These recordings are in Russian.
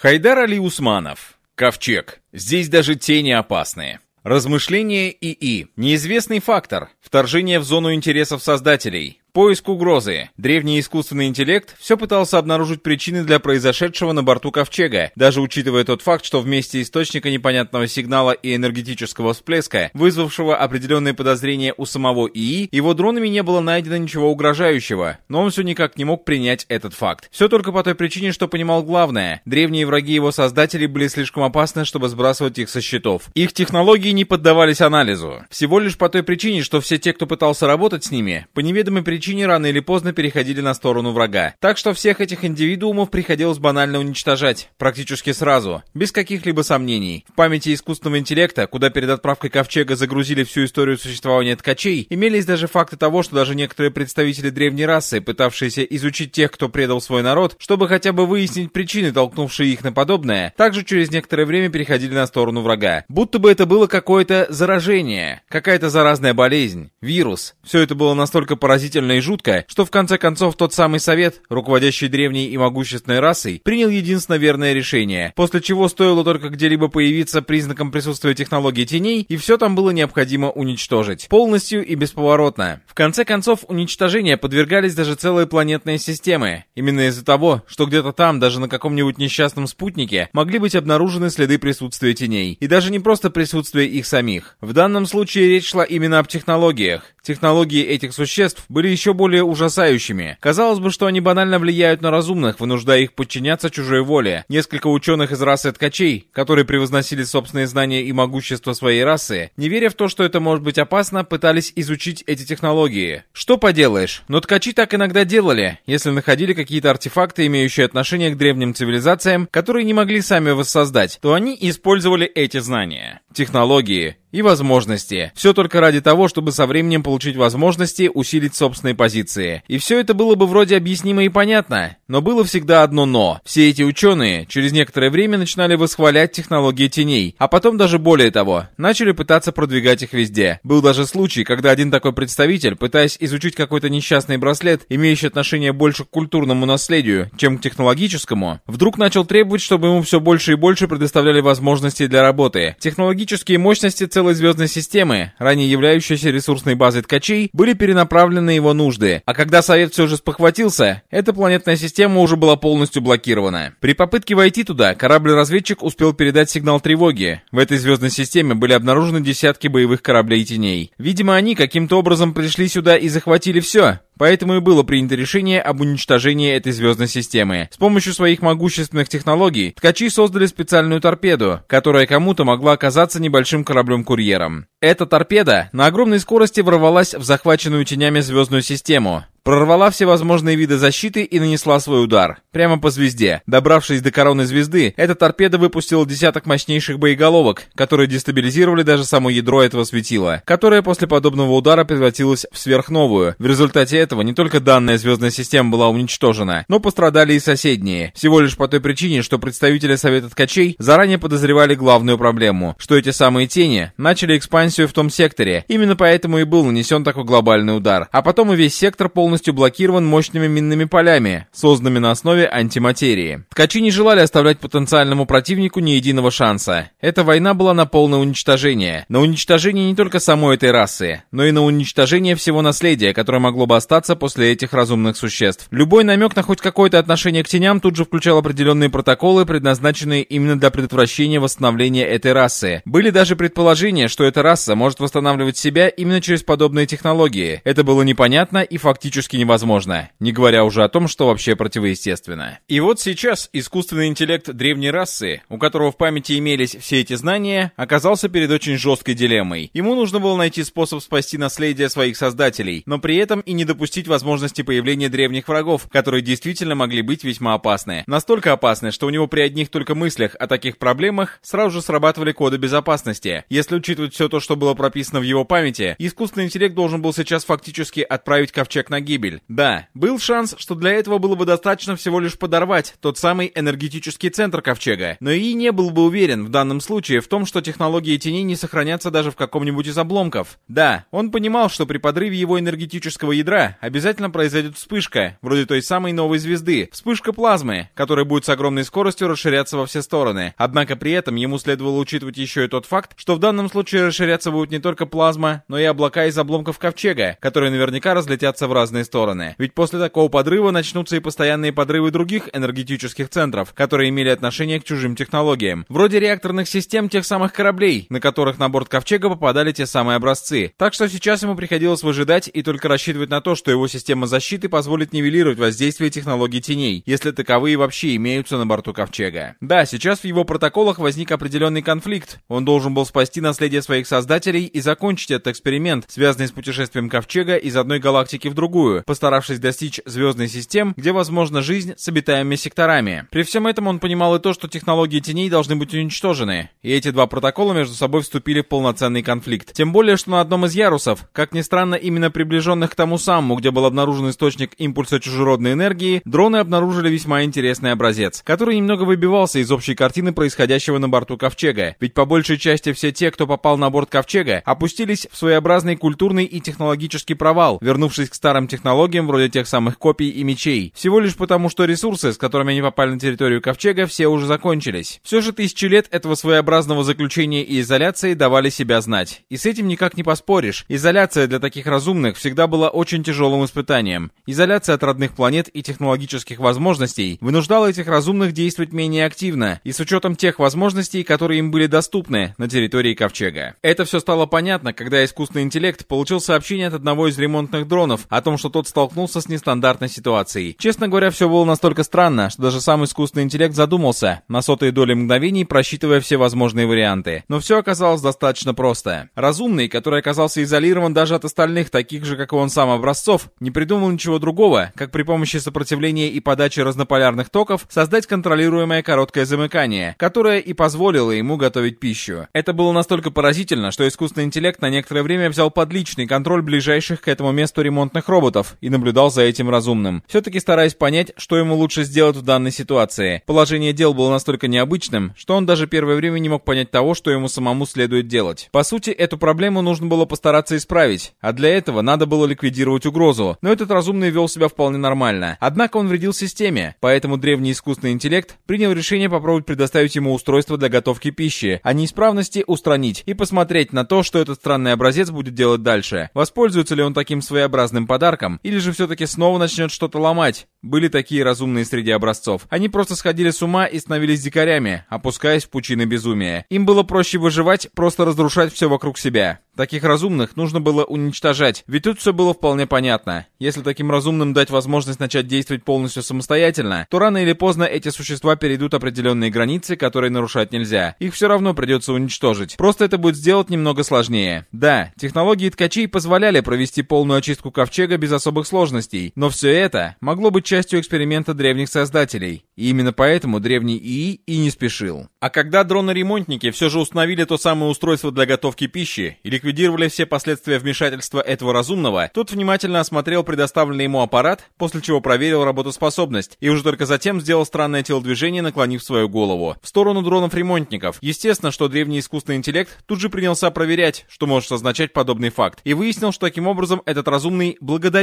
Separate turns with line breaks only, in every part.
Хайдар Али Усманов. Ковчег. Здесь даже тени опасные. Размышления ИИ. Неизвестный фактор. Вторжение в зону интересов создателей. Поиск угрозы. Древний искусственный интеллект все пытался обнаружить причины для произошедшего на борту Ковчега, даже учитывая тот факт, что вместе источника непонятного сигнала и энергетического всплеска, вызвавшего определенные подозрения у самого ИИ, его дронами не было найдено ничего угрожающего, но он все никак не мог принять этот факт. Все только по той причине, что понимал главное. Древние враги его создателей были слишком опасны, чтобы сбрасывать их со счетов. Их технологии не поддавались анализу. Всего лишь по той причине, что все те, кто пытался работать с ними, по неведомой причине причине рано или поздно переходили на сторону врага. Так что всех этих индивидуумов приходилось банально уничтожать, практически сразу, без каких-либо сомнений. В памяти искусственного интеллекта, куда перед отправкой Ковчега загрузили всю историю существования ткачей, имелись даже факты того, что даже некоторые представители древней расы, пытавшиеся изучить тех, кто предал свой народ, чтобы хотя бы выяснить причины, толкнувшие их на подобное, также через некоторое время переходили на сторону врага. Будто бы это было какое-то заражение, какая-то заразная болезнь, вирус. Все это было настолько поразительно и жутко, что в конце концов тот самый совет, руководящий древней и могущественной расой, принял единственно верное решение, после чего стоило только где-либо появиться признаком присутствия технологии теней, и все там было необходимо уничтожить. Полностью и бесповоротно. В конце концов, уничтожения подвергались даже целые планетные системы. Именно из-за того, что где-то там, даже на каком-нибудь несчастном спутнике, могли быть обнаружены следы присутствия теней. И даже не просто присутствие их самих. В данном случае речь шла именно об технологиях. Технологии этих существ были еще более ужасающими. Казалось бы, что они банально влияют на разумных, вынуждая их подчиняться чужой воле. Несколько ученых из расы ткачей, которые превозносили собственные знания и могущество своей расы, не веря в то, что это может быть опасно, пытались изучить эти технологии. Что поделаешь, но ткачи так иногда делали, если находили какие-то артефакты, имеющие отношение к древним цивилизациям, которые не могли сами воссоздать, то они использовали эти знания. Технологии, и возможности. Все только ради того, чтобы со временем получить возможности усилить собственные позиции. И все это было бы вроде объяснимо и понятно. Но было всегда одно «но». Все эти ученые через некоторое время начинали восхвалять технологии теней, а потом даже более того, начали пытаться продвигать их везде. Был даже случай, когда один такой представитель, пытаясь изучить какой-то несчастный браслет, имеющий отношение больше к культурному наследию, чем к технологическому, вдруг начал требовать, чтобы ему все больше и больше предоставляли возможности для работы. Технологические мощности целой звездной системы, ранее являющейся ресурсной базой ткачей, были перенаправлены на его нужды, а когда Совет все же спохватился, эта планетная система уже была полностью блокирована. При попытке войти туда, корабль-разведчик успел передать сигнал тревоги. В этой звездной системе были обнаружены десятки боевых кораблей теней. Видимо, они каким-то образом пришли сюда и захватили все, Поэтому и было принято решение об уничтожении этой звездной системы. С помощью своих могущественных технологий ткачи создали специальную торпеду, которая кому-то могла оказаться небольшим кораблем-курьером. Эта торпеда на огромной скорости ворвалась в захваченную тенями звездную систему прорвала все возможные виды защиты и нанесла свой удар. Прямо по звезде. Добравшись до короны звезды, эта торпеда выпустила десяток мощнейших боеголовок, которые дестабилизировали даже само ядро этого светила, которое после подобного удара превратилось в сверхновую. В результате этого не только данная звездная система была уничтожена, но пострадали и соседние. Всего лишь по той причине, что представители Совета Ткачей заранее подозревали главную проблему, что эти самые тени начали экспансию в том секторе. Именно поэтому и был нанесен такой глобальный удар. А потом и весь сектор полностью полностью блокирован мощными минными полями, созданными на основе антиматерии. Ткачи не желали оставлять потенциальному противнику ни единого шанса. Эта война была на полное уничтожение. На уничтожение не только самой этой расы, но и на уничтожение всего наследия, которое могло бы остаться после этих разумных существ. Любой намек на хоть какое-то отношение к теням тут же включал определенные протоколы, предназначенные именно для предотвращения восстановления этой расы. Были даже предположения, что эта раса может восстанавливать себя именно через подобные технологии. Это было непонятно и фактически практически невозможно, не говоря уже о том, что вообще противоестественно. И вот сейчас искусственный интеллект древней расы, у которого в памяти имелись все эти знания, оказался перед очень жесткой дилеммой. Ему нужно было найти способ спасти наследие своих создателей, но при этом и не допустить возможности появления древних врагов, которые действительно могли быть весьма опасны. Настолько опасны, что у него при одних только мыслях о таких проблемах сразу же срабатывали коды безопасности. Если учитывать все то, что было прописано в его памяти, искусственный интеллект должен был сейчас фактически отправить ковчег на гибель. Да, был шанс, что для этого было бы достаточно всего лишь подорвать тот самый энергетический центр Ковчега, но и не был бы уверен в данном случае в том, что технологии теней не сохранятся даже в каком-нибудь из обломков. Да, он понимал, что при подрыве его энергетического ядра обязательно произойдет вспышка, вроде той самой новой звезды, вспышка плазмы, которая будет с огромной скоростью расширяться во все стороны. Однако при этом ему следовало учитывать еще и тот факт, что в данном случае расширяться будет не только плазма, но и облака из обломков ковчега, которые наверняка разлетятся в разные стороны. Ведь после такого подрыва начнутся и постоянные подрывы других энергетических центров, которые имели отношение к чужим технологиям. Вроде реакторных систем тех самых кораблей, на которых на борт ковчега попадали те самые образцы. Так что сейчас ему приходилось выжидать и только рассчитывать на то, что его система защиты позволит нивелировать воздействие технологий теней, если таковые вообще имеются на борту ковчега. Да, сейчас в его протоколах возник определенный конфликт. Он должен был спасти наследие своих создателей и закончить этот эксперимент, связанный с путешествием ковчега из одной галактики в другую, постаравшись достичь звездной систем, где возможна жизнь с обитаемыми секторами. При всем этом он понимал и то, что технологии теней должны быть уничтожены, и эти два протокола между собой вступили в полноценный конфликт. Тем более, что на одном из ярусов, как ни странно, именно приближенных к тому самому, где был обнаружен источник импульса чужеродной энергии, дроны обнаружили весьма интересный образец, который немного выбивался из общей картины происходящего на борту Ковчега. Ведь по большей части все те, кто попал на борт Ковчега, опустились в своеобразный культурный и технологический провал, вернувшись к старым технологиям вроде тех самых копий и мечей. Всего лишь потому, что ресурсы, с которыми они попали на территорию Ковчега, все уже закончились. Все же тысячи лет этого своеобразного заключения и изоляции давали себя знать. И с этим никак не поспоришь. Изоляция для таких разумных всегда была очень тяжелым испытанием. Изоляция от родных планет и технологических возможностей вынуждала этих разумных действовать менее активно и с учетом тех возможностей, которые им были доступны на территории Ковчега. Это все стало понятно, когда искусственный интеллект получил сообщение от одного из ремонтных дронов о том, что тот столкнулся с нестандартной ситуацией. Честно говоря, все было настолько странно, что даже сам искусственный интеллект задумался, на сотые доли мгновений просчитывая все возможные варианты. Но все оказалось достаточно просто. Разумный, который оказался изолирован даже от остальных, таких же, как и он сам, образцов, не придумал ничего другого, как при помощи сопротивления и подачи разнополярных токов создать контролируемое короткое замыкание, которое и позволило ему готовить пищу. Это было настолько поразительно, что искусственный интеллект на некоторое время взял под личный контроль ближайших к этому месту ремонтных роботов и наблюдал за этим разумным, все-таки стараясь понять, что ему лучше сделать в данной ситуации. Положение дел было настолько необычным, что он даже первое время не мог понять того, что ему самому следует делать. По сути, эту проблему нужно было постараться исправить, а для этого надо было ликвидировать угрозу, но этот разумный вел себя вполне нормально. Однако он вредил системе, поэтому древний искусственный интеллект принял решение попробовать предоставить ему устройство для готовки пищи, а неисправности устранить и посмотреть на то, что этот странный образец будет делать дальше. Воспользуется ли он таким своеобразным подарком, или же все-таки снова начнет что-то ломать. Были такие разумные среди образцов. Они просто сходили с ума и становились дикарями, опускаясь в пучины безумия. Им было проще выживать, просто разрушать все вокруг себя. Таких разумных нужно было уничтожать, ведь тут все было вполне понятно. Если таким разумным дать возможность начать действовать полностью самостоятельно, то рано или поздно эти существа перейдут определенные границы, которые нарушать нельзя. Их все равно придется уничтожить. Просто это будет сделать немного сложнее. Да, технологии ткачей позволяли провести полную очистку ковчега без особых сложностей, но все это могло быть частью эксперимента древних создателей. И именно поэтому древний ИИ и не спешил. А когда дроны-ремонтники все же установили то самое устройство для готовки пищи и ликвидировали все последствия вмешательства этого разумного, тот внимательно осмотрел предоставленный ему аппарат, после чего проверил работоспособность, и уже только затем сделал странное телодвижение, наклонив свою голову в сторону дронов-ремонтников. Естественно, что древний искусственный интеллект тут же принялся проверять, что может означать подобный факт, и выяснил, что таким образом этот разумный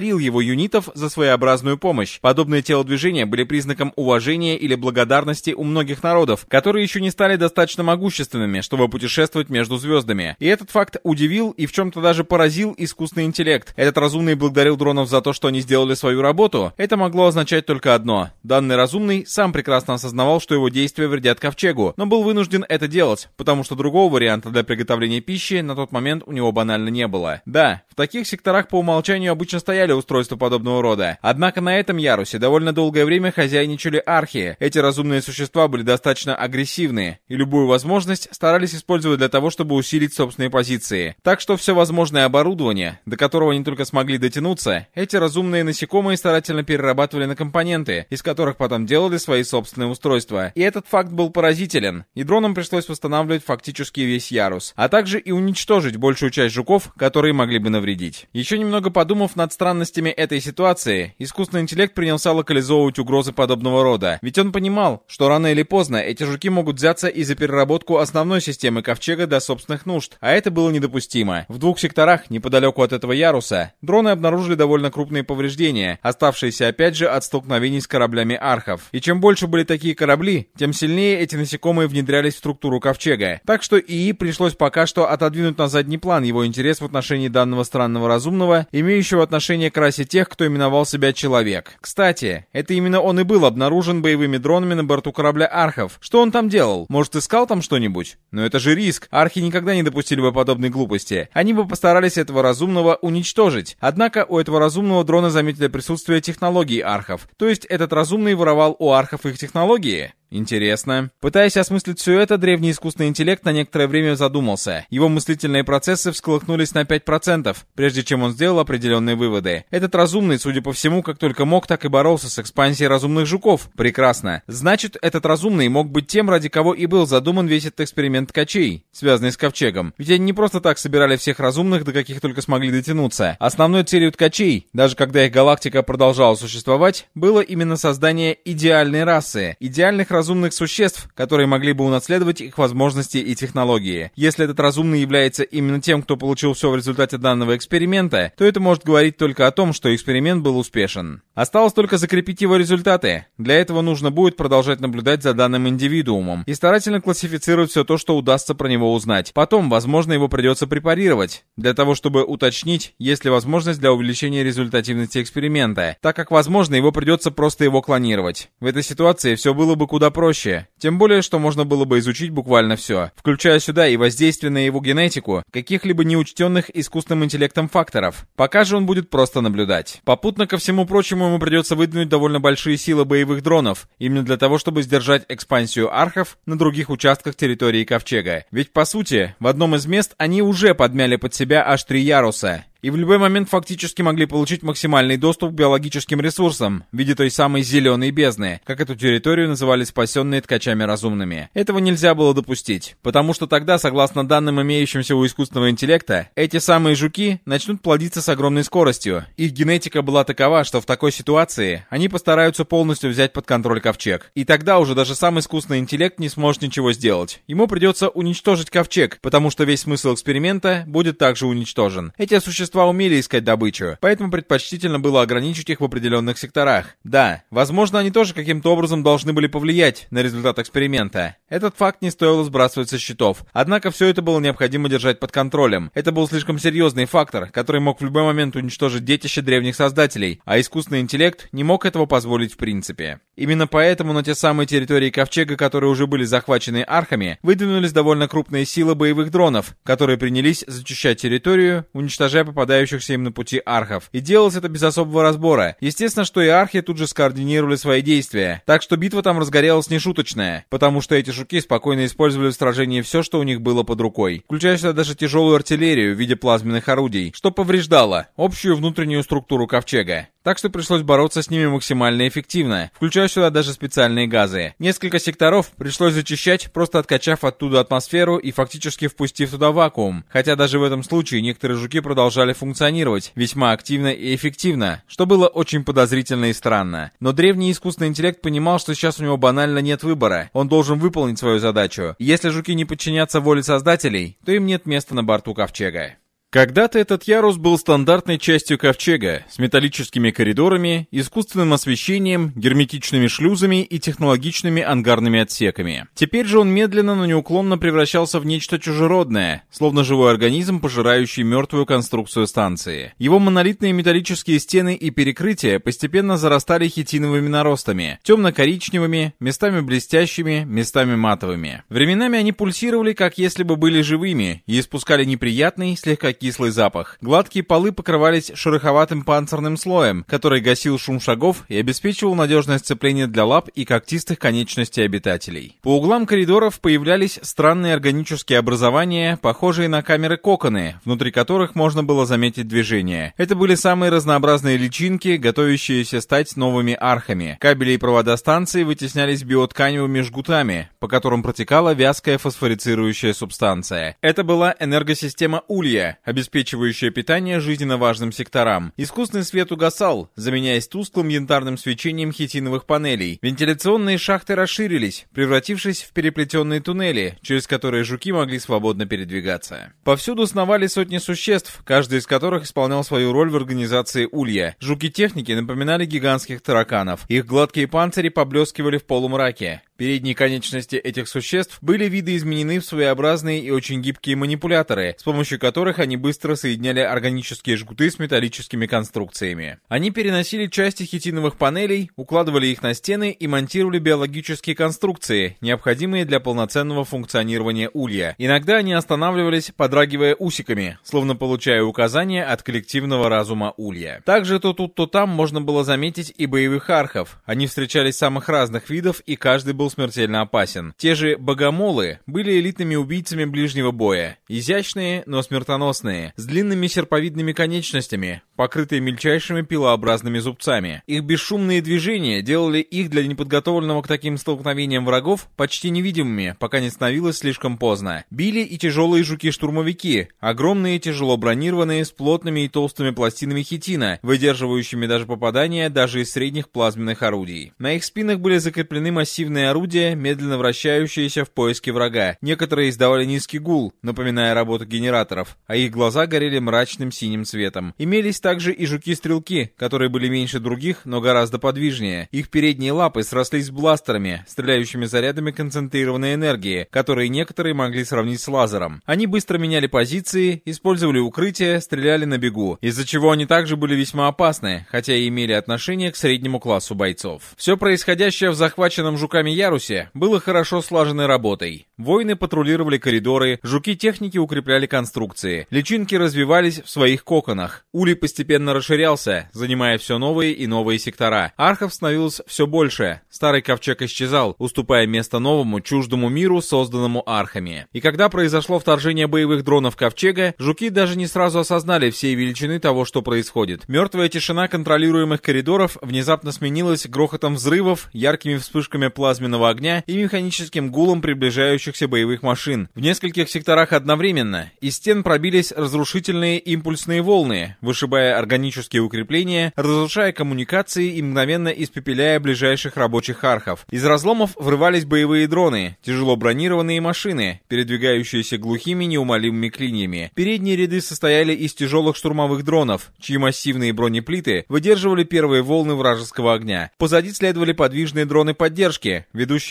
благодарил его юнитов за своеобразную помощь. Подобные телодвижения были признаком уважения или благодарности у многих народов, которые еще не стали достаточно могущественными, чтобы путешествовать между звездами. И этот факт удивил и в чем-то даже поразил искусственный интеллект. Этот разумный благодарил дронов за то, что они сделали свою работу. Это могло означать только одно. Данный разумный сам прекрасно осознавал, что его действия вредят ковчегу, но был вынужден это делать, потому что другого варианта для приготовления пищи на тот момент у него банально не было. Да, в таких секторах по умолчанию обычно стояли устройства подобного рода. Однако на этом ярусе довольно долгое время хозяйничали архи. Эти разумные существа были достаточно агрессивны, и любую возможность старались использовать для того, чтобы усилить собственные позиции. Так что все возможное оборудование, до которого они только смогли дотянуться, эти разумные насекомые старательно перерабатывали на компоненты, из которых потом делали свои собственные устройства. И этот факт был поразителен, и дронам пришлось восстанавливать фактически весь ярус, а также и уничтожить большую часть жуков, которые могли бы навредить. Еще немного подумав над странным странностями этой ситуации, искусственный интеллект принялся локализовывать угрозы подобного рода. Ведь он понимал, что рано или поздно эти жуки могут взяться и за переработку основной системы ковчега до собственных нужд, а это было недопустимо. В двух секторах, неподалеку от этого яруса, дроны обнаружили довольно крупные повреждения, оставшиеся опять же от столкновений с кораблями архов. И чем больше были такие корабли, тем сильнее эти насекомые внедрялись в структуру ковчега. Так что ИИ пришлось пока что отодвинуть на задний план его интерес в отношении данного странного разумного, имеющего отношение к расе тех, кто именовал себя человек. Кстати, это именно он и был обнаружен боевыми дронами на борту корабля Архов. Что он там делал? Может, искал там что-нибудь? Но это же риск. Архи никогда не допустили бы подобной глупости. Они бы постарались этого разумного уничтожить. Однако у этого разумного дрона заметили присутствие технологий Архов. То есть этот разумный воровал у Архов их технологии? Интересно. Пытаясь осмыслить все это, древний искусственный интеллект на некоторое время задумался. Его мыслительные процессы всколыхнулись на 5%, прежде чем он сделал определенные выводы. Этот разумный, судя по всему, как только мог, так и боролся с экспансией разумных жуков. Прекрасно. Значит, этот разумный мог быть тем, ради кого и был задуман весь этот эксперимент ткачей, связанный с ковчегом. Ведь они не просто так собирали всех разумных, до каких только смогли дотянуться. Основной целью ткачей, даже когда их галактика продолжала существовать, было именно создание идеальной расы, идеальных разумных существ, которые могли бы унаследовать их возможности и технологии. Если этот разумный является именно тем, кто получил все в результате данного эксперимента, то это может говорить только о том, что эксперимент был успешен. Осталось только закрепить его результаты. Для этого нужно будет продолжать наблюдать за данным индивидуумом и старательно классифицировать все то, что удастся про него узнать. Потом, возможно, его придется препарировать, для того, чтобы уточнить, есть ли возможность для увеличения результативности эксперимента, так как, возможно, его придется просто его клонировать. В этой ситуации все было бы куда проще. Тем более, что можно было бы изучить буквально все, включая сюда и воздействие на его генетику, каких-либо неучтенных искусственным интеллектом факторов. Пока же он будет просто наблюдать. Попутно ко всему прочему ему придется выдвинуть довольно большие силы боевых дронов, именно для того, чтобы сдержать экспансию архов на других участках территории Ковчега. Ведь по сути, в одном из мест они уже подмяли под себя аж три яруса, и в любой момент фактически могли получить максимальный доступ к биологическим ресурсам в виде той самой зеленой бездны, как эту территорию называли спасенные ткачами разумными. Этого нельзя было допустить, потому что тогда, согласно данным имеющимся у искусственного интеллекта, эти самые жуки начнут плодиться с огромной скоростью. Их генетика была такова, что в такой ситуации они постараются полностью взять под контроль ковчег. И тогда уже даже сам искусственный интеллект не сможет ничего сделать. Ему придется уничтожить ковчег, потому что весь смысл эксперимента будет также уничтожен. Эти существа существа умели искать добычу, поэтому предпочтительно было ограничить их в определенных секторах. Да, возможно, они тоже каким-то образом должны были повлиять на результат эксперимента. Этот факт не стоило сбрасывать со счетов. Однако все это было необходимо держать под контролем. Это был слишком серьезный фактор, который мог в любой момент уничтожить детище древних создателей, а искусственный интеллект не мог этого позволить в принципе. Именно поэтому на те самые территории Ковчега, которые уже были захвачены архами, выдвинулись довольно крупные силы боевых дронов, которые принялись зачищать территорию, уничтожая попадающие попадающихся им на пути архов. И делалось это без особого разбора. Естественно, что и архи тут же скоординировали свои действия. Так что битва там разгорелась нешуточная, потому что эти жуки спокойно использовали в сражении все, что у них было под рукой, включая сюда даже тяжелую артиллерию в виде плазменных орудий, что повреждало общую внутреннюю структуру ковчега. Так что пришлось бороться с ними максимально эффективно, включая сюда даже специальные газы. Несколько секторов пришлось зачищать, просто откачав оттуда атмосферу и фактически впустив туда вакуум. Хотя даже в этом случае некоторые жуки продолжали функционировать весьма активно и эффективно, что было очень подозрительно и странно. Но древний искусственный интеллект понимал, что сейчас у него банально нет выбора. Он должен выполнить свою задачу. если жуки не подчинятся воле создателей, то им нет места на борту ковчега. Когда-то этот ярус был стандартной частью ковчега, с металлическими коридорами, искусственным освещением, герметичными шлюзами и технологичными ангарными отсеками. Теперь же он медленно, но неуклонно превращался в нечто чужеродное, словно живой организм, пожирающий мертвую конструкцию станции. Его монолитные металлические стены и перекрытия постепенно зарастали хитиновыми наростами, темно-коричневыми, местами блестящими, местами матовыми. Временами они пульсировали, как если бы были живыми, и испускали неприятный, слегка кислый запах. Гладкие полы покрывались шероховатым панцирным слоем, который гасил шум шагов и обеспечивал надежное сцепление для лап и когтистых конечностей обитателей. По углам коридоров появлялись странные органические образования, похожие на камеры-коконы, внутри которых можно было заметить движение. Это были самые разнообразные личинки, готовящиеся стать новыми архами. Кабели и провода станции вытеснялись биотканевыми жгутами, по которым протекала вязкая фосфорицирующая субстанция. Это была энергосистема Улья, обеспечивающая питание жизненно важным секторам. Искусственный свет угасал, заменяясь тусклым янтарным свечением хитиновых панелей. Вентиляционные шахты расширились, превратившись в переплетенные туннели, через которые жуки могли свободно передвигаться. Повсюду сновали сотни существ, каждый из которых исполнял свою роль в организации улья. Жуки-техники напоминали гигантских тараканов. Их гладкие панцири поблескивали в полумраке. Передние конечности этих существ были видоизменены в своеобразные и очень гибкие манипуляторы, с помощью которых они быстро соединяли органические жгуты с металлическими конструкциями. Они переносили части хитиновых панелей, укладывали их на стены и монтировали биологические конструкции, необходимые для полноценного функционирования улья. Иногда они останавливались, подрагивая усиками, словно получая указания от коллективного разума улья. Также то тут, то там можно было заметить и боевых архов. Они встречались самых разных видов, и каждый был был смертельно опасен. Те же богомолы были элитными убийцами ближнего боя. Изящные, но смертоносные, с длинными серповидными конечностями, покрытые мельчайшими пилообразными зубцами. Их бесшумные движения делали их для неподготовленного к таким столкновениям врагов почти невидимыми, пока не становилось слишком поздно. Били и тяжелые жуки-штурмовики, огромные тяжело бронированные с плотными и толстыми пластинами хитина, выдерживающими даже попадания даже из средних плазменных орудий. На их спинах были закреплены массивные орудия, медленно вращающиеся в поиске врага. Некоторые издавали низкий гул, напоминая работу генераторов, а их глаза горели мрачным синим цветом. Имелись также и жуки-стрелки, которые были меньше других, но гораздо подвижнее. Их передние лапы срослись с бластерами, стреляющими зарядами концентрированной энергии, которые некоторые могли сравнить с лазером. Они быстро меняли позиции, использовали укрытия, стреляли на бегу, из-за чего они также были весьма опасны, хотя и имели отношение к среднему классу бойцов. Все происходящее в захваченном жуками ярусе было хорошо слаженной работой. Воины патрулировали коридоры, жуки-техники укрепляли конструкции, личинки развивались в своих коконах. Улей постепенно расширялся, занимая все новые и новые сектора. Архов становилось все больше. Старый ковчег исчезал, уступая место новому, чуждому миру, созданному архами. И когда произошло вторжение боевых дронов ковчега, жуки даже не сразу осознали всей величины того, что происходит. Мертвая тишина контролируемых коридоров внезапно сменилась грохотом взрывов, яркими вспышками плазменных плазменного огня и механическим гулом приближающихся боевых машин. В нескольких секторах одновременно из стен пробились разрушительные импульсные волны, вышибая органические укрепления, разрушая коммуникации и мгновенно испепеляя ближайших рабочих архов. Из разломов врывались боевые дроны, тяжело бронированные машины, передвигающиеся глухими неумолимыми клиньями. Передние ряды состояли из тяжелых штурмовых дронов, чьи массивные бронеплиты выдерживали первые волны вражеского огня. Позади следовали подвижные дроны поддержки,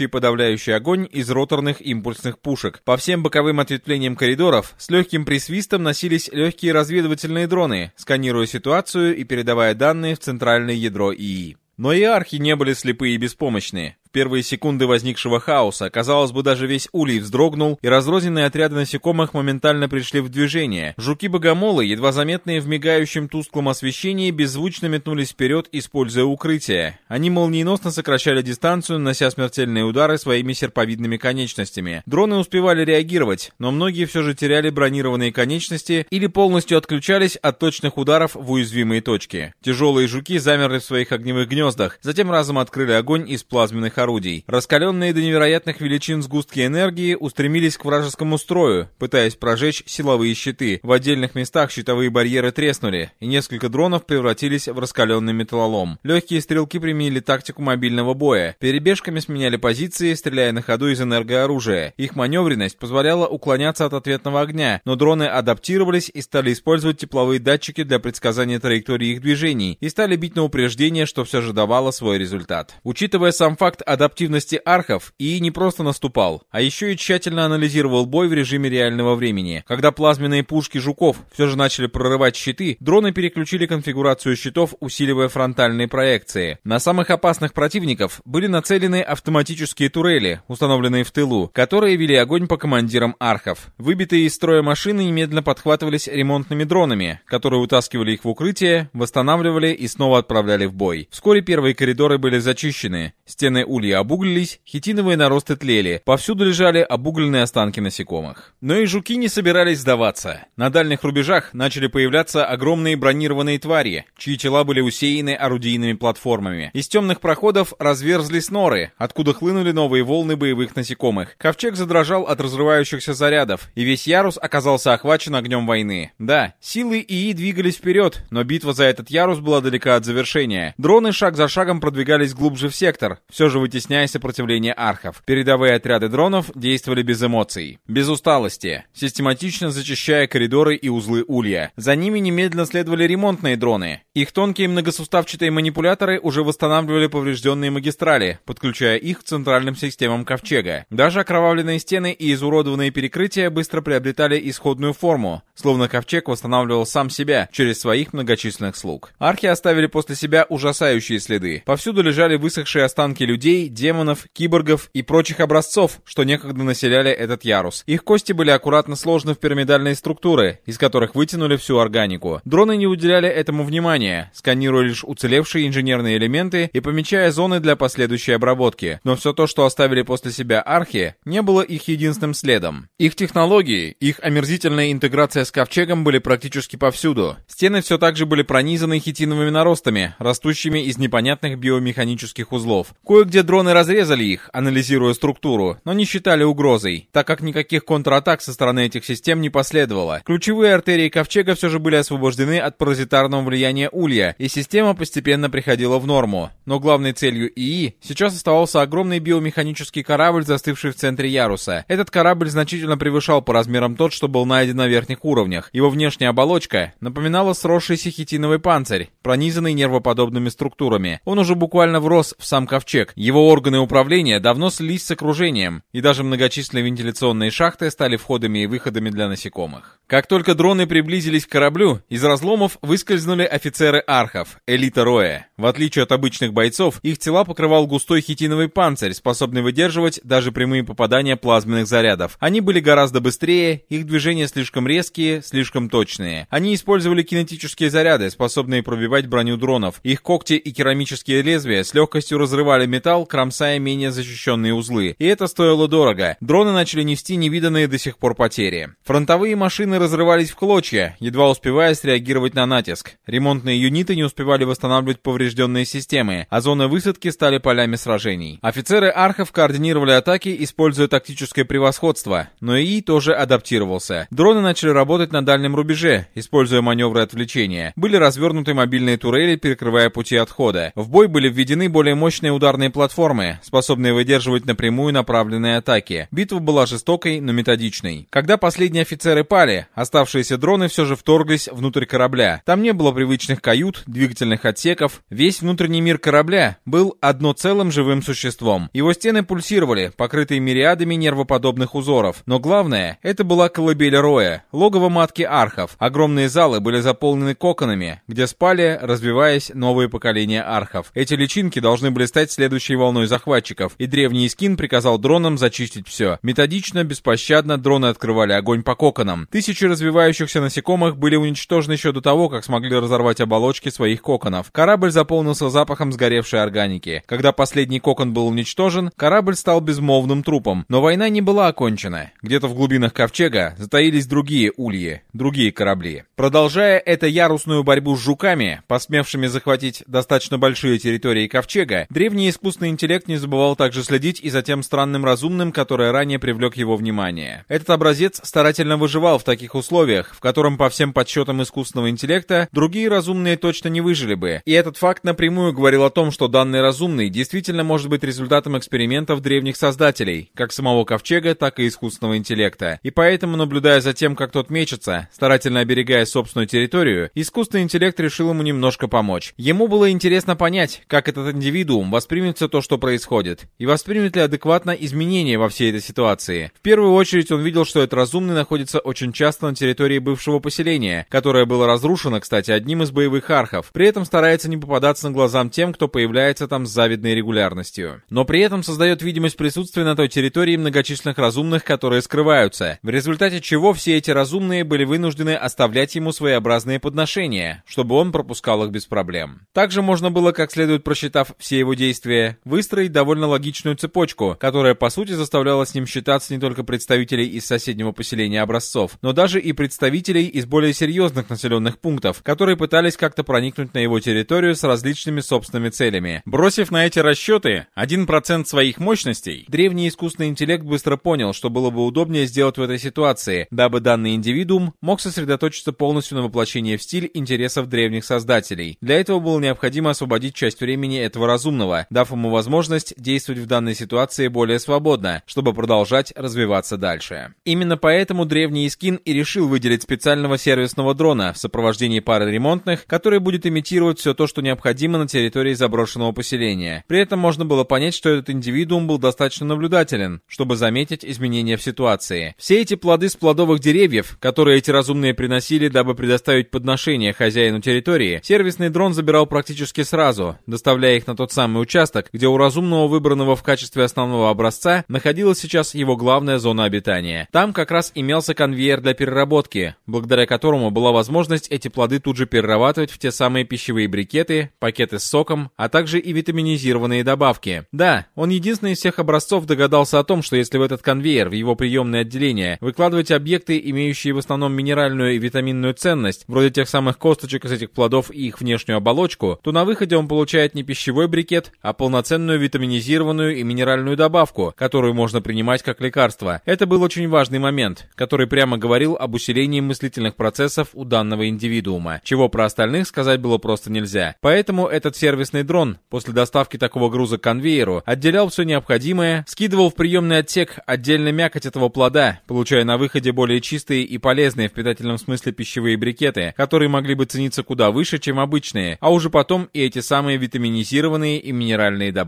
подавляющий огонь из роторных импульсных пушек. По всем боковым ответвлениям коридоров с легким присвистом носились легкие разведывательные дроны, сканируя ситуацию и передавая данные в центральное ядро ИИ. Но и архи не были слепые и беспомощные первые секунды возникшего хаоса, казалось бы, даже весь улей вздрогнул, и разрозненные отряды насекомых моментально пришли в движение. Жуки-богомолы, едва заметные в мигающем тусклом освещении, беззвучно метнулись вперед, используя укрытие. Они молниеносно сокращали дистанцию, нанося смертельные удары своими серповидными конечностями. Дроны успевали реагировать, но многие все же теряли бронированные конечности или полностью отключались от точных ударов в уязвимые точки. Тяжелые жуки замерли в своих огневых гнездах, затем разом открыли огонь из плазменных орудий. Раскаленные до невероятных величин сгустки энергии устремились к вражескому строю, пытаясь прожечь силовые щиты. В отдельных местах щитовые барьеры треснули, и несколько дронов превратились в раскаленный металлолом. Легкие стрелки применили тактику мобильного боя. Перебежками сменяли позиции, стреляя на ходу из энергооружия. Их маневренность позволяла уклоняться от ответного огня, но дроны адаптировались и стали использовать тепловые датчики для предсказания траектории их движений и стали бить на упреждение, что все же давало свой результат. Учитывая сам факт адаптивности архов и не просто наступал, а еще и тщательно анализировал бой в режиме реального времени. Когда плазменные пушки жуков все же начали прорывать щиты, дроны переключили конфигурацию щитов, усиливая фронтальные проекции. На самых опасных противников были нацелены автоматические турели, установленные в тылу, которые вели огонь по командирам архов. Выбитые из строя машины немедленно подхватывались ремонтными дронами, которые утаскивали их в укрытие, восстанавливали и снова отправляли в бой. Вскоре первые коридоры были зачищены, стены улиц улья обуглились, хитиновые наросты тлели, повсюду лежали обугленные останки насекомых. Но и жуки не собирались сдаваться. На дальних рубежах начали появляться огромные бронированные твари, чьи тела были усеяны орудийными платформами. Из темных проходов разверзлись норы, откуда хлынули новые волны боевых насекомых. Ковчег задрожал от разрывающихся зарядов, и весь ярус оказался охвачен огнем войны. Да, силы ИИ двигались вперед, но битва за этот ярус была далека от завершения. Дроны шаг за шагом продвигались глубже в сектор, все же вытесняя сопротивление архов. Передовые отряды дронов действовали без эмоций, без усталости, систематично зачищая коридоры и узлы улья. За ними немедленно следовали ремонтные дроны. Их тонкие многосуставчатые манипуляторы уже восстанавливали поврежденные магистрали, подключая их к центральным системам ковчега. Даже окровавленные стены и изуродованные перекрытия быстро приобретали исходную форму, словно ковчег восстанавливал сам себя через своих многочисленных слуг. Архи оставили после себя ужасающие следы. Повсюду лежали высохшие останки людей, демонов, киборгов и прочих образцов, что некогда населяли этот ярус. Их кости были аккуратно сложены в пирамидальные структуры, из которых вытянули всю органику. Дроны не уделяли этому внимания, сканируя лишь уцелевшие инженерные элементы и помечая зоны для последующей обработки. Но все то, что оставили после себя архи, не было их единственным следом. Их технологии, их омерзительная интеграция с ковчегом были практически повсюду. Стены все так же были пронизаны хитиновыми наростами, растущими из непонятных биомеханических узлов. Кое-где дроны разрезали их, анализируя структуру, но не считали угрозой, так как никаких контратак со стороны этих систем не последовало. Ключевые артерии ковчега все же были освобождены от паразитарного влияния улья, и система постепенно приходила в норму. Но главной целью ИИ сейчас оставался огромный биомеханический корабль, застывший в центре яруса. Этот корабль значительно превышал по размерам тот, что был найден на верхних уровнях. Его внешняя оболочка напоминала сросшийся хитиновый панцирь, пронизанный нервоподобными структурами. Он уже буквально врос в сам ковчег. Его органы управления давно слились с окружением, и даже многочисленные вентиляционные шахты стали входами и выходами для насекомых. Как только дроны приблизились к кораблю, из разломов выскользнули офицеры архов, элита Роя. В отличие от обычных бойцов, их тела покрывал густой хитиновый панцирь, способный выдерживать даже прямые попадания плазменных зарядов. Они были гораздо быстрее, их движения слишком резкие, слишком точные. Они использовали кинетические заряды, способные пробивать броню дронов. Их когти и керамические лезвия с легкостью разрывали металл, кромсая менее защищенные узлы. И это стоило дорого. Дроны начали нести невиданные до сих пор потери. Фронтовые машины разрывались в клочья, едва успевая среагировать на натиск. Ремонтные юниты не успевали восстанавливать поврежденные системы, а зоны высадки стали полями сражений. Офицеры архов координировали атаки, используя тактическое превосходство, но ИИ тоже адаптировался. Дроны начали работать на дальнем рубеже, используя маневры отвлечения. Были развернуты мобильные турели, перекрывая пути отхода. В бой были введены более мощные ударные платформы, способные выдерживать напрямую направленные атаки. Битва была жестокой, но методичной. Когда последние офицеры пали, оставшиеся дроны все же вторглись внутрь корабля. Там не было привычных кают, двигательных отсеков. Весь внутренний мир корабля был одно целым живым существом. Его стены пульсировали, покрытые мириадами нервоподобных узоров. Но главное, это была колыбель Роя, логово матки архов. Огромные залы были заполнены коконами, где спали, развиваясь, новые поколения архов. Эти личинки должны были стать следующей волной захватчиков, и древний Искин приказал дронам зачистить все. Методично, беспощадно дроны открывали огонь по коконам. Тысячи развивающихся насекомых были уничтожены еще до того, как смогли разорвать оболочки своих коконов. Корабль заполнился запахом сгоревшей органики. Когда последний кокон был уничтожен, корабль стал безмолвным трупом. Но война не была окончена. Где-то в глубинах ковчега затаились другие ульи, другие корабли. Продолжая эту ярусную борьбу с жуками, посмевшими захватить достаточно большие территории ковчега, древний искусственный интеллект не забывал также следить и за тем странным разумным, которое ранее привлек его внимание. Этот образец старательно выживал в таких условиях, в котором по всем подсчетам искусственного интеллекта другие разумные точно не выжили бы. И этот факт напрямую говорил о том, что данный разумный действительно может быть результатом экспериментов древних создателей, как самого ковчега, так и искусственного интеллекта. И поэтому, наблюдая за тем, как тот мечется, старательно оберегая собственную территорию, искусственный интеллект решил ему немножко помочь. Ему было интересно понять, как этот индивидуум воспримет все то, что происходит, и воспримет ли адекватно изменения во всей этой ситуации. В первую очередь он видел, что этот разумный находится очень часто на территории бывшего поселения, которое было разрушено, кстати, одним из боевых архов. При этом старается не попадаться на глазам тем, кто появляется там с завидной регулярностью. Но при этом создает видимость присутствия на той территории многочисленных разумных, которые скрываются, в результате чего все эти разумные были вынуждены оставлять ему своеобразные подношения, чтобы он пропускал их без проблем. Также можно было, как следует просчитав все его действия, выстроить довольно логичную цепочку, которая по сути заставляла с ним считаться не только представителей из соседнего поселения образцов, но даже и представителей из более серьезных населенных пунктов, которые пытались как-то проникнуть на его территорию с различными собственными целями. Бросив на эти расчеты 1% своих мощностей, древний искусственный интеллект быстро понял, что было бы удобнее сделать в этой ситуации, дабы данный индивидуум мог сосредоточиться полностью на воплощении в стиль интересов древних создателей. Для этого было необходимо освободить часть времени этого разумного, дав ему возможность действовать в данной ситуации более свободно, чтобы продолжать развиваться дальше. Именно поэтому древний Искин и решил выделить специального сервисного дрона в сопровождении пары ремонтных, который будет имитировать все то, что необходимо на территории заброшенного поселения. При этом можно было понять, что этот индивидуум был достаточно наблюдателен, чтобы заметить изменения в ситуации. Все эти плоды с плодовых деревьев, которые эти разумные приносили, дабы предоставить подношение хозяину территории, сервисный дрон забирал практически сразу, доставляя их на тот самый участок, где у разумного выбранного в качестве основного образца находилась сейчас его главная зона обитания. Там как раз имелся конвейер для переработки, благодаря которому была возможность эти плоды тут же перерабатывать в те самые пищевые брикеты, пакеты с соком, а также и витаминизированные добавки. Да, он единственный из всех образцов догадался о том, что если в этот конвейер, в его приемное отделение, выкладывать объекты, имеющие в основном минеральную и витаминную ценность, вроде тех самых косточек из этих плодов и их внешнюю оболочку, то на выходе он получает не пищевой брикет, а полноценную витаминизированную и минеральную добавку, которую можно принимать как лекарство. Это был очень важный момент, который прямо говорил об усилении мыслительных процессов у данного индивидуума, чего про остальных сказать было просто нельзя. Поэтому этот сервисный дрон после доставки такого груза к конвейеру отделял все необходимое, скидывал в приемный отсек отдельно мякоть этого плода, получая на выходе более чистые и полезные в питательном смысле пищевые брикеты, которые могли бы цениться куда выше, чем обычные, а уже потом и эти самые витаминизированные и минеральные добавки.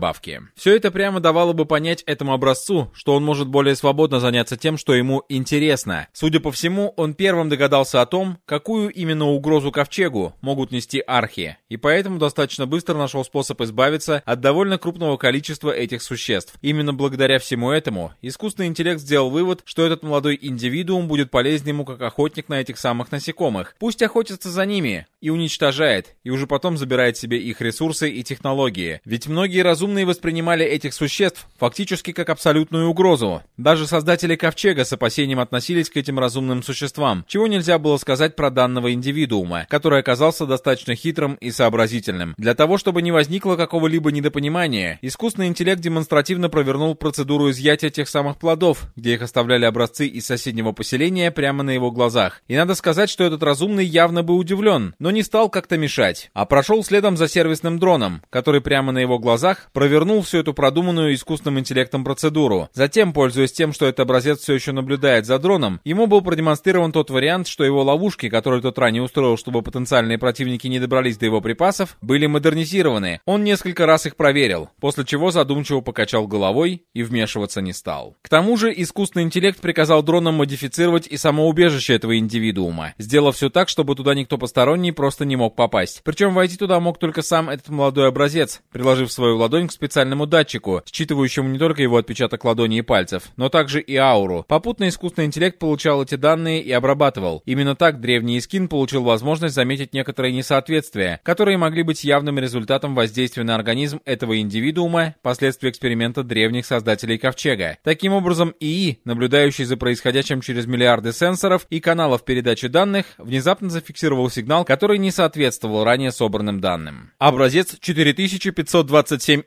Все это прямо давало бы понять этому образцу, что он может более свободно заняться тем, что ему интересно. Судя по всему, он первым догадался о том, какую именно угрозу ковчегу могут нести архи, и поэтому достаточно быстро нашел способ избавиться от довольно крупного количества этих существ. Именно благодаря всему этому искусственный интеллект сделал вывод, что этот молодой индивидуум будет полезен ему как охотник на этих самых насекомых. Пусть охотится за ними и уничтожает, и уже потом забирает себе их ресурсы и технологии. Ведь многие разумные воспринимали этих существ фактически как абсолютную угрозу. Даже создатели Ковчега с опасением относились к этим разумным существам, чего нельзя было сказать про данного индивидуума, который оказался достаточно хитрым и сообразительным. Для того, чтобы не возникло какого-либо недопонимания, искусственный интеллект демонстративно провернул процедуру изъятия тех самых плодов, где их оставляли образцы из соседнего поселения прямо на его глазах. И надо сказать, что этот разумный явно был удивлен, но не стал как-то мешать, а прошел следом за сервисным дроном, который прямо на его глазах провернул всю эту продуманную искусственным интеллектом процедуру. Затем, пользуясь тем, что этот образец все еще наблюдает за дроном, ему был продемонстрирован тот вариант, что его ловушки, которые тот ранее устроил, чтобы потенциальные противники не добрались до его припасов, были модернизированы. Он несколько раз их проверил, после чего задумчиво покачал головой и вмешиваться не стал. К тому же, искусственный интеллект приказал дронам модифицировать и само убежище этого индивидуума, сделав все так, чтобы туда никто посторонний просто не мог попасть. Причем войти туда мог только сам этот молодой образец, приложив свою ладонь к специальному датчику, считывающему не только его отпечаток ладони и пальцев, но также и ауру. Попутно искусственный интеллект получал эти данные и обрабатывал. Именно так древний Искин получил возможность заметить некоторые несоответствия, которые могли быть явным результатом воздействия на организм этого индивидуума последствия эксперимента древних создателей Ковчега. Таким образом, ИИ, наблюдающий за происходящим через миллиарды сенсоров и каналов передачи данных, внезапно зафиксировал сигнал, который не соответствовал ранее собранным данным. Образец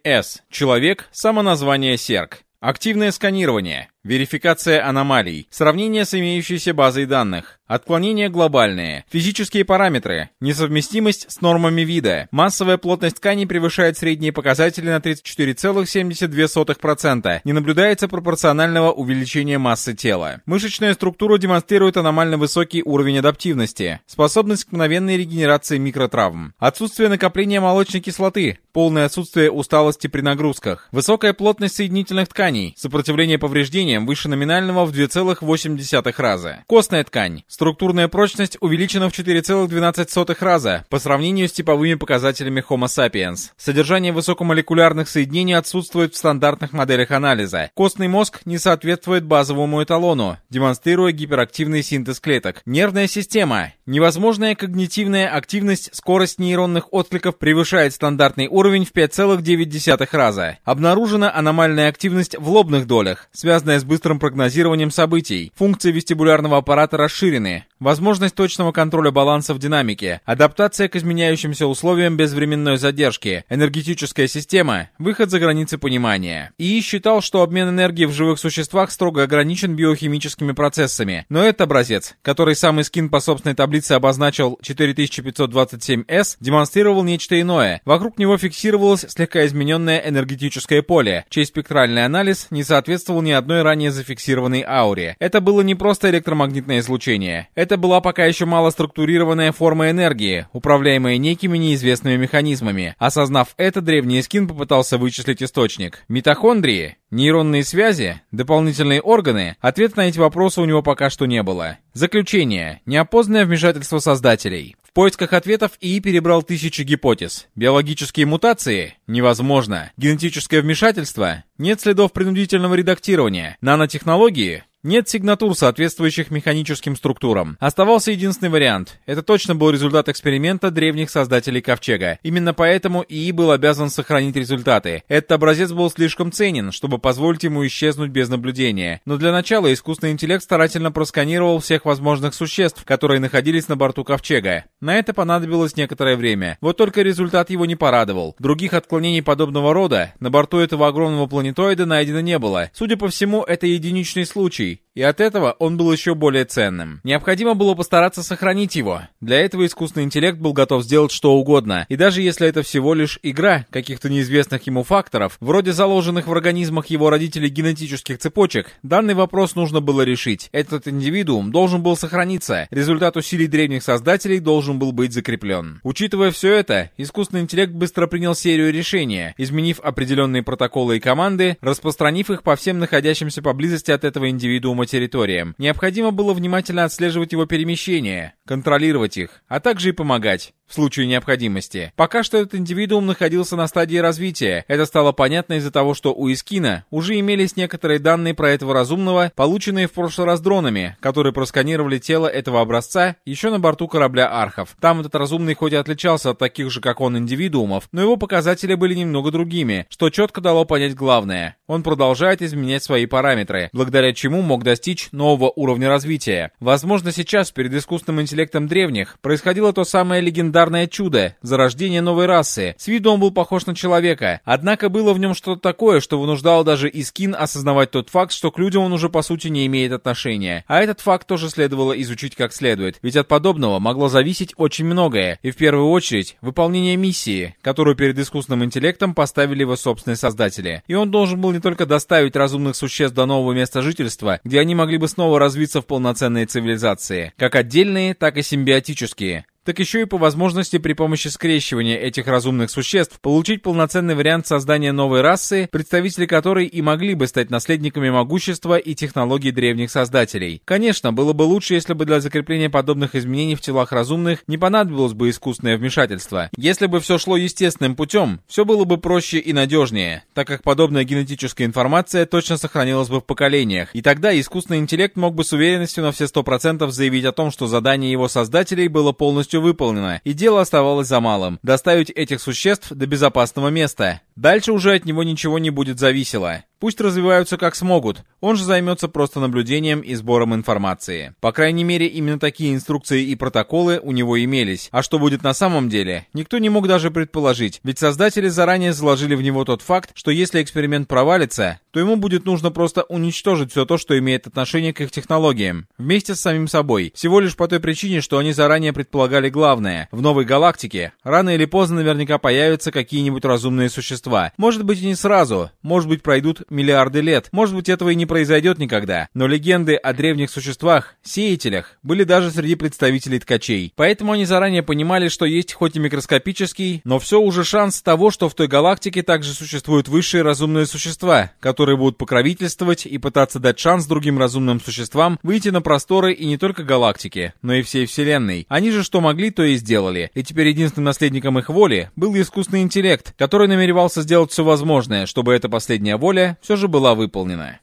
4527S. Человек. Самоназвание Серк. Активное сканирование. Верификация аномалий. Сравнение с имеющейся базой данных. Отклонения глобальные. Физические параметры. Несовместимость с нормами вида. Массовая плотность тканей превышает средние показатели на 34,72%. Не наблюдается пропорционального увеличения массы тела. Мышечная структура демонстрирует аномально высокий уровень адаптивности. Способность к мгновенной регенерации микротравм. Отсутствие накопления молочной кислоты. Полное отсутствие усталости при нагрузках. Высокая плотность соединительных тканей. Сопротивление повреждений измерением выше номинального в 2,8 раза. Костная ткань. Структурная прочность увеличена в 4,12 раза по сравнению с типовыми показателями Homo sapiens. Содержание высокомолекулярных соединений отсутствует в стандартных моделях анализа. Костный мозг не соответствует базовому эталону, демонстрируя гиперактивный синтез клеток. Нервная система. Невозможная когнитивная активность, скорость нейронных откликов превышает стандартный уровень в 5,9 раза. Обнаружена аномальная активность в лобных долях, связанная с быстрым прогнозированием событий. Функции вестибулярного аппарата расширены. Возможность точного контроля баланса в динамике. Адаптация к изменяющимся условиям без временной задержки. Энергетическая система. Выход за границы понимания. И считал, что обмен энергии в живых существах строго ограничен биохимическими процессами. Но этот образец, который самый скин по собственной таблице обозначил 4527S, демонстрировал нечто иное. Вокруг него фиксировалось слегка измененное энергетическое поле, чей спектральный анализ не соответствовал ни одной ранее зафиксированной ауре. Это было не просто электромагнитное излучение. Это была пока еще мало структурированная форма энергии, управляемая некими неизвестными механизмами. Осознав это, древний скин попытался вычислить источник. Митохондрии? Нейронные связи? Дополнительные органы? Ответа на эти вопросы у него пока что не было. Заключение. Неопознанное вмешательство создателей. В поисках ответов ИИ перебрал тысячи гипотез. Биологические мутации? Невозможно. Генетическое вмешательство? Нет следов принудительного редактирования. Нанотехнологии? Нет сигнатур, соответствующих механическим структурам. Оставался единственный вариант. Это точно был результат эксперимента древних создателей Ковчега. Именно поэтому ИИ был обязан сохранить результаты. Этот образец был слишком ценен, чтобы позволить ему исчезнуть без наблюдения. Но для начала искусственный интеллект старательно просканировал всех возможных существ, которые находились на борту Ковчега. На это понадобилось некоторое время. Вот только результат его не порадовал. Других отклонений подобного рода на борту этого огромного планетоида найдено не было. Судя по всему, это единичный случай, и от этого он был еще более ценным. Необходимо было постараться сохранить его. Для этого искусственный интеллект был готов сделать что угодно, и даже если это всего лишь игра каких-то неизвестных ему факторов, вроде заложенных в организмах его родителей генетических цепочек, данный вопрос нужно было решить. Этот индивидуум должен был сохраниться, результат усилий древних создателей должен был быть закреплен. Учитывая все это, искусственный интеллект быстро принял серию решений, изменив определенные протоколы и команды, распространив их по всем находящимся поблизости от этого индивидуума индивидуума территориям. Необходимо было внимательно отслеживать его перемещения, контролировать их, а также и помогать в случае необходимости. Пока что этот индивидуум находился на стадии развития. Это стало понятно из-за того, что у Искина уже имелись некоторые данные про этого разумного, полученные в прошлый раз дронами, которые просканировали тело этого образца еще на борту корабля Архов. Там этот разумный хоть и отличался от таких же, как он, индивидуумов, но его показатели были немного другими, что четко дало понять главное. Он продолжает изменять свои параметры, благодаря чему мог достичь нового уровня развития. Возможно, сейчас перед искусственным интеллектом древних происходило то самое легендарное чудо, зарождение новой расы. С виду он был похож на человека, однако было в нем что-то такое, что вынуждало даже Искин осознавать тот факт, что к людям он уже по сути не имеет отношения. А этот факт тоже следовало изучить как следует, ведь от подобного могло зависеть очень многое, и в первую очередь выполнение миссии, которую перед искусственным интеллектом поставили его собственные создатели. И он должен был не только доставить разумных существ до нового места жительства, где они могли бы снова развиться в полноценные цивилизации, как отдельные, так и симбиотические так еще и по возможности при помощи скрещивания этих разумных существ получить полноценный вариант создания новой расы, представители которой и могли бы стать наследниками могущества и технологий древних создателей. Конечно, было бы лучше, если бы для закрепления подобных изменений в телах разумных не понадобилось бы искусственное вмешательство. Если бы все шло естественным путем, все было бы проще и надежнее, так как подобная генетическая информация точно сохранилась бы в поколениях, и тогда искусственный интеллект мог бы с уверенностью на все 100% заявить о том, что задание его создателей было полностью полностью выполнено, и дело оставалось за малым – доставить этих существ до безопасного места. Дальше уже от него ничего не будет зависело. Пусть развиваются как смогут, он же займется просто наблюдением и сбором информации. По крайней мере, именно такие инструкции и протоколы у него имелись. А что будет на самом деле, никто не мог даже предположить, ведь создатели заранее заложили в него тот факт, что если эксперимент провалится, то ему будет нужно просто уничтожить все то, что имеет отношение к их технологиям, вместе с самим собой, всего лишь по той причине, что они заранее предполагали главное. В новой галактике рано или поздно наверняка появятся какие-нибудь разумные существа. Может быть и не сразу, может быть пройдут миллиарды лет. Может быть, этого и не произойдет никогда. Но легенды о древних существах, сеятелях, были даже среди представителей ткачей. Поэтому они заранее понимали, что есть хоть и микроскопический, но все уже шанс того, что в той галактике также существуют высшие разумные существа, которые будут покровительствовать и пытаться дать шанс другим разумным существам выйти на просторы и не только галактики, но и всей Вселенной. Они же что могли, то и сделали. И теперь единственным наследником их воли был искусственный интеллект, который намеревался сделать все возможное, чтобы эта последняя воля все же была выполнена.